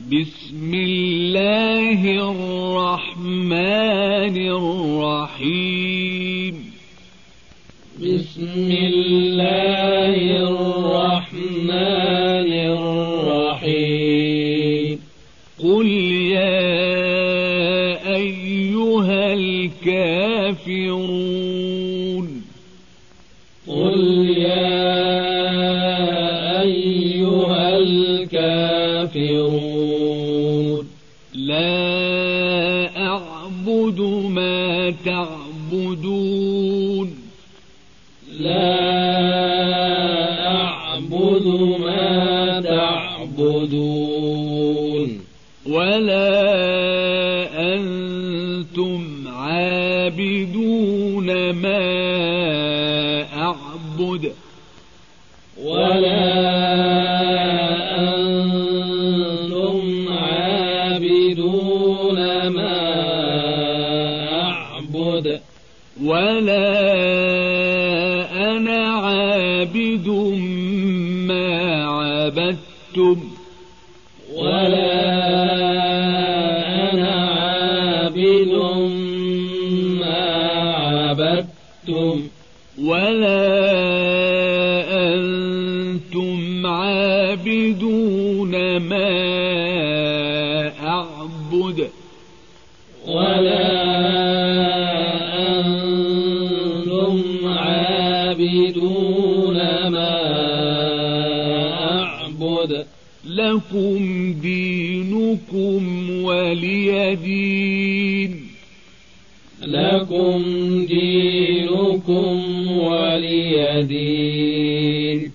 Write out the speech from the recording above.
بسم الله الرحمن الرحيم. بسم الله الرحمن الرحيم. قل يا أيها الكافرون. قل يا الكافرون. لا أعبد ما تعبدون. لا أعبد ما تعبدون. ولا أنتم عابدون ما أعبد. ولا عابدون ما أعبد ولا أنا عابد ما عبدتم ولا أنا عابد ما عبدتم ولا أنتم عابدون ما أعبد ولا أنتم عابدون ما أعبد. لكم دينكم ولي دين. لكم دينكم ولي دين.